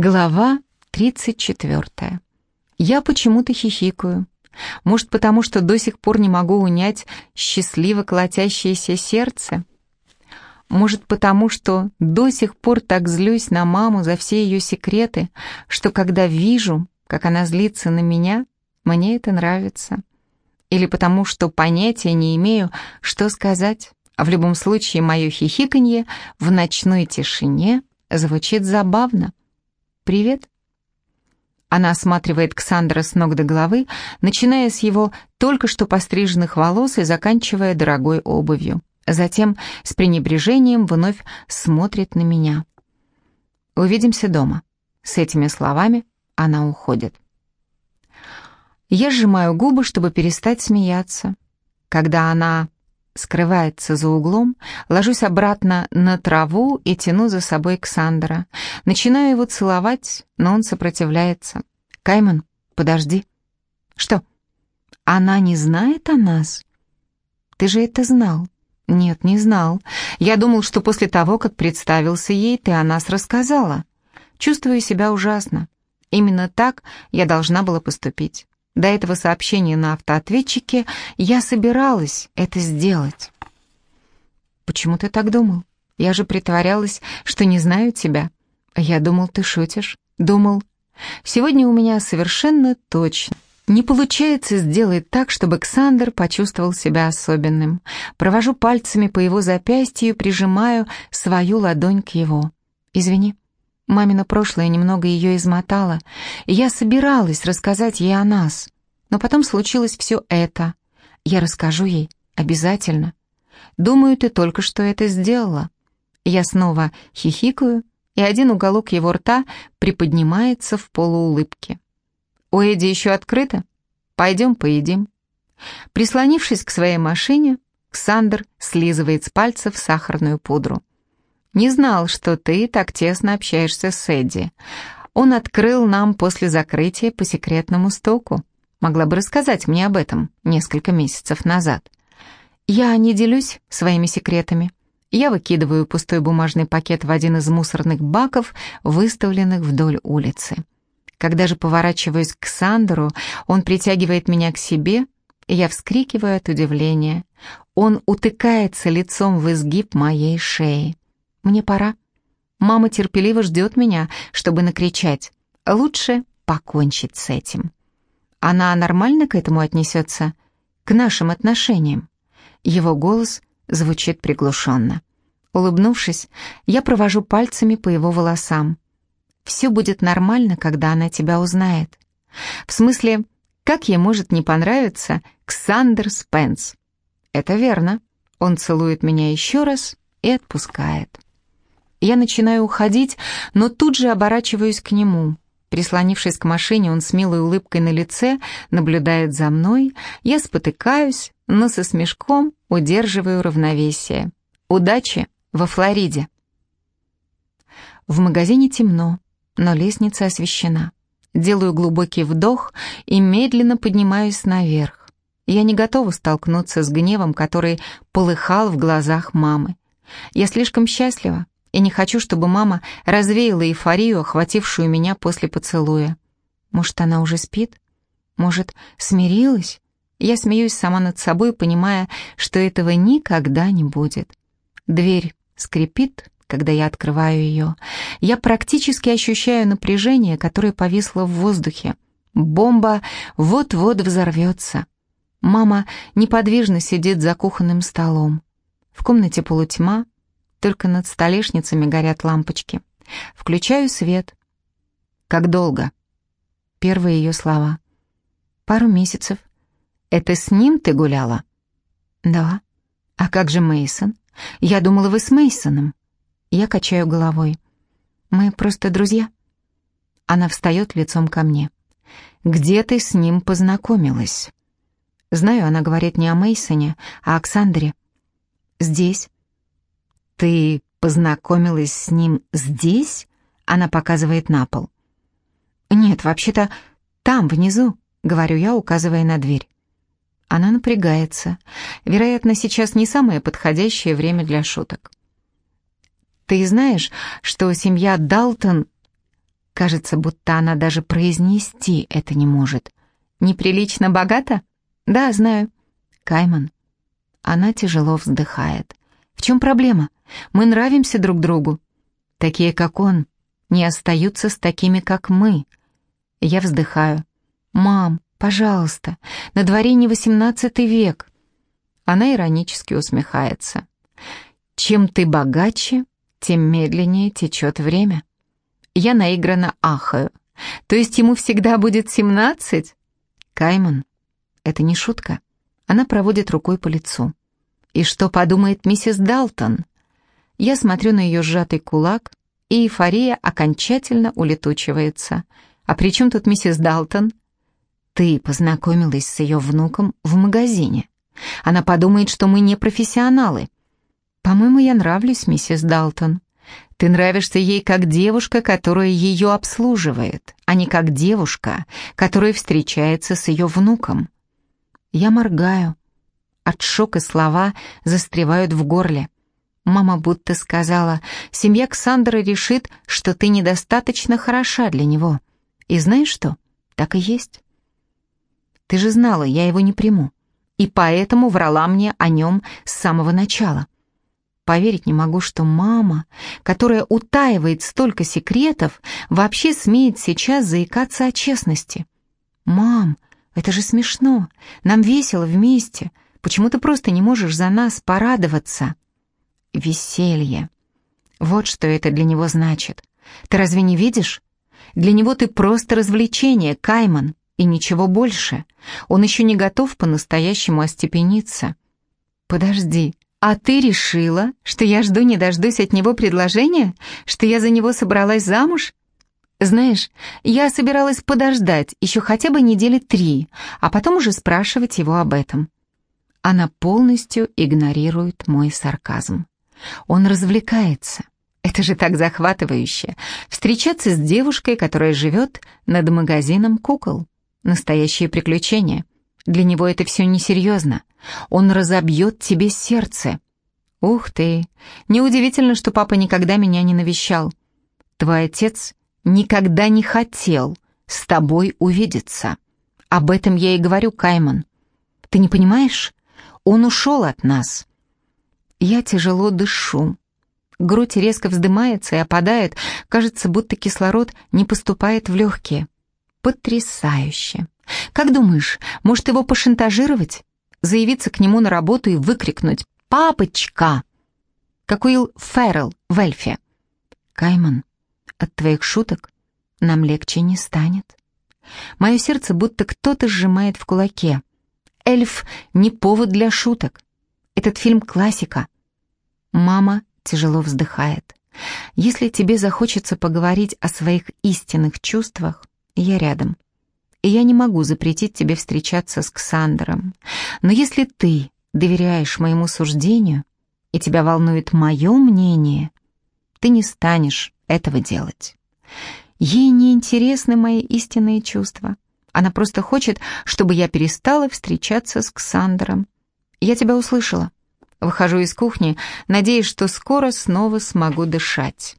Глава 34. Я почему-то хихикаю. Может, потому что до сих пор не могу унять счастливо колотящееся сердце? Может, потому что до сих пор так злюсь на маму за все ее секреты, что когда вижу, как она злится на меня, мне это нравится? Или потому что понятия не имею, что сказать? А в любом случае, мое хихиканье в ночной тишине звучит забавно. «Привет». Она осматривает Ксандра с ног до головы, начиная с его только что постриженных волос и заканчивая дорогой обувью. Затем с пренебрежением вновь смотрит на меня. «Увидимся дома». С этими словами она уходит. Я сжимаю губы, чтобы перестать смеяться. Когда она скрывается за углом, ложусь обратно на траву и тяну за собой Ксандра. Начинаю его целовать, но он сопротивляется. «Кайман, подожди». «Что? Она не знает о нас?» «Ты же это знал». «Нет, не знал. Я думал, что после того, как представился ей, ты о нас рассказала. Чувствую себя ужасно. Именно так я должна была поступить. До этого сообщения на автоответчике я собиралась это сделать. «Почему ты так думал? Я же притворялась, что не знаю тебя. Я думал, ты шутишь. Думал, сегодня у меня совершенно точно не получается сделать так, чтобы Ксандр почувствовал себя особенным. Провожу пальцами по его запястью, прижимаю свою ладонь к его. «Извини». Мамино прошлое немного ее измотало, и я собиралась рассказать ей о нас. Но потом случилось все это. Я расскажу ей, обязательно. Думаю, ты только что это сделала. Я снова хихикаю, и один уголок его рта приподнимается в полуулыбке. «У Эдди еще открыто? Пойдем поедим». Прислонившись к своей машине, Ксандр слизывает с пальцев сахарную пудру. Не знал, что ты так тесно общаешься с Эдди. Он открыл нам после закрытия по секретному стоку. Могла бы рассказать мне об этом несколько месяцев назад. Я не делюсь своими секретами. Я выкидываю пустой бумажный пакет в один из мусорных баков, выставленных вдоль улицы. Когда же поворачиваюсь к Сандеру, он притягивает меня к себе, и я вскрикиваю от удивления. Он утыкается лицом в изгиб моей шеи. Мне пора. Мама терпеливо ждет меня, чтобы накричать. Лучше покончить с этим. Она нормально к этому отнесется? К нашим отношениям? Его голос звучит приглушенно. Улыбнувшись, я провожу пальцами по его волосам. Все будет нормально, когда она тебя узнает. В смысле, как ей может не понравиться Ксандер Спенс? Это верно. Он целует меня еще раз и отпускает. Я начинаю уходить, но тут же оборачиваюсь к нему. Прислонившись к машине, он с милой улыбкой на лице наблюдает за мной. Я спотыкаюсь, но со смешком удерживаю равновесие. Удачи во Флориде. В магазине темно, но лестница освещена. Делаю глубокий вдох и медленно поднимаюсь наверх. Я не готова столкнуться с гневом, который полыхал в глазах мамы. Я слишком счастлива, и не хочу, чтобы мама развеяла эйфорию, охватившую меня после поцелуя. Может, она уже спит? Может, смирилась? Я смеюсь сама над собой, понимая, что этого никогда не будет. Дверь скрипит, когда я открываю ее. Я практически ощущаю напряжение, которое повисло в воздухе. Бомба вот-вот взорвется. Мама неподвижно сидит за кухонным столом. В комнате полутьма, только над столешницами горят лампочки. Включаю свет. Как долго? Первые ее слова. Пару месяцев. Это с ним ты гуляла? Да. А как же Мейсон? Я думала, вы с Мейсоном. Я качаю головой. Мы просто друзья. Она встает лицом ко мне. Где ты с ним познакомилась? Знаю, она говорит не о Мейсоне, а о Оксандре. Здесь. «Ты познакомилась с ним здесь?» Она показывает на пол. «Нет, вообще-то там, внизу», — говорю я, указывая на дверь. Она напрягается. Вероятно, сейчас не самое подходящее время для шуток. «Ты знаешь, что семья Далтон Кажется, будто она даже произнести это не может. Неприлично богато? Да, знаю. Кайман. Она тяжело вздыхает. В чем проблема? Мы нравимся друг другу. Такие, как он, не остаются с такими, как мы. Я вздыхаю. «Мам, пожалуйста, на дворе не восемнадцатый век». Она иронически усмехается. «Чем ты богаче, тем медленнее течет время». Я наигранно ахаю. «То есть ему всегда будет семнадцать?» «Кайман, это не шутка». Она проводит рукой по лицу. «И что подумает миссис Далтон?» Я смотрю на ее сжатый кулак, и эйфория окончательно улетучивается. «А при чем тут миссис Далтон?» «Ты познакомилась с ее внуком в магазине. Она подумает, что мы не профессионалы». «По-моему, я нравлюсь, миссис Далтон. Ты нравишься ей как девушка, которая ее обслуживает, а не как девушка, которая встречается с ее внуком». Я моргаю. От шока слова застревают в горле. Мама будто сказала, семья Ксандра решит, что ты недостаточно хороша для него. И знаешь что? Так и есть. Ты же знала, я его не приму. И поэтому врала мне о нем с самого начала. Поверить не могу, что мама, которая утаивает столько секретов, вообще смеет сейчас заикаться о честности. «Мам, это же смешно. Нам весело вместе. Почему ты просто не можешь за нас порадоваться?» Веселье. Вот что это для него значит. Ты разве не видишь? Для него ты просто развлечение, Кайман, и ничего больше. Он еще не готов по-настоящему остепениться. Подожди, а ты решила, что я жду не дождусь от него предложения? Что я за него собралась замуж? Знаешь, я собиралась подождать еще хотя бы недели три, а потом уже спрашивать его об этом. Она полностью игнорирует мой сарказм. Он развлекается. Это же так захватывающе. Встречаться с девушкой, которая живет над магазином кукол. Настоящее приключение. Для него это все несерьезно. Он разобьет тебе сердце. Ух ты! Неудивительно, что папа никогда меня не навещал. Твой отец никогда не хотел с тобой увидеться. Об этом я и говорю, Кайман. Ты не понимаешь? Он ушел от нас. Я тяжело дышу. Грудь резко вздымается и опадает. Кажется, будто кислород не поступает в легкие. Потрясающе. Как думаешь, может его пошантажировать? Заявиться к нему на работу и выкрикнуть «Папочка!» Как Уилл Феррелл в «Эльфе». Кайман, от твоих шуток нам легче не станет. Мое сердце будто кто-то сжимает в кулаке. Эльф не повод для шуток. Этот фильм классика. Мама тяжело вздыхает. Если тебе захочется поговорить о своих истинных чувствах, я рядом. И я не могу запретить тебе встречаться с Ксандером. Но если ты доверяешь моему суждению, и тебя волнует мое мнение, ты не станешь этого делать. Ей не интересны мои истинные чувства. Она просто хочет, чтобы я перестала встречаться с Ксандером. Я тебя услышала. Выхожу из кухни, надеясь, что скоро снова смогу дышать.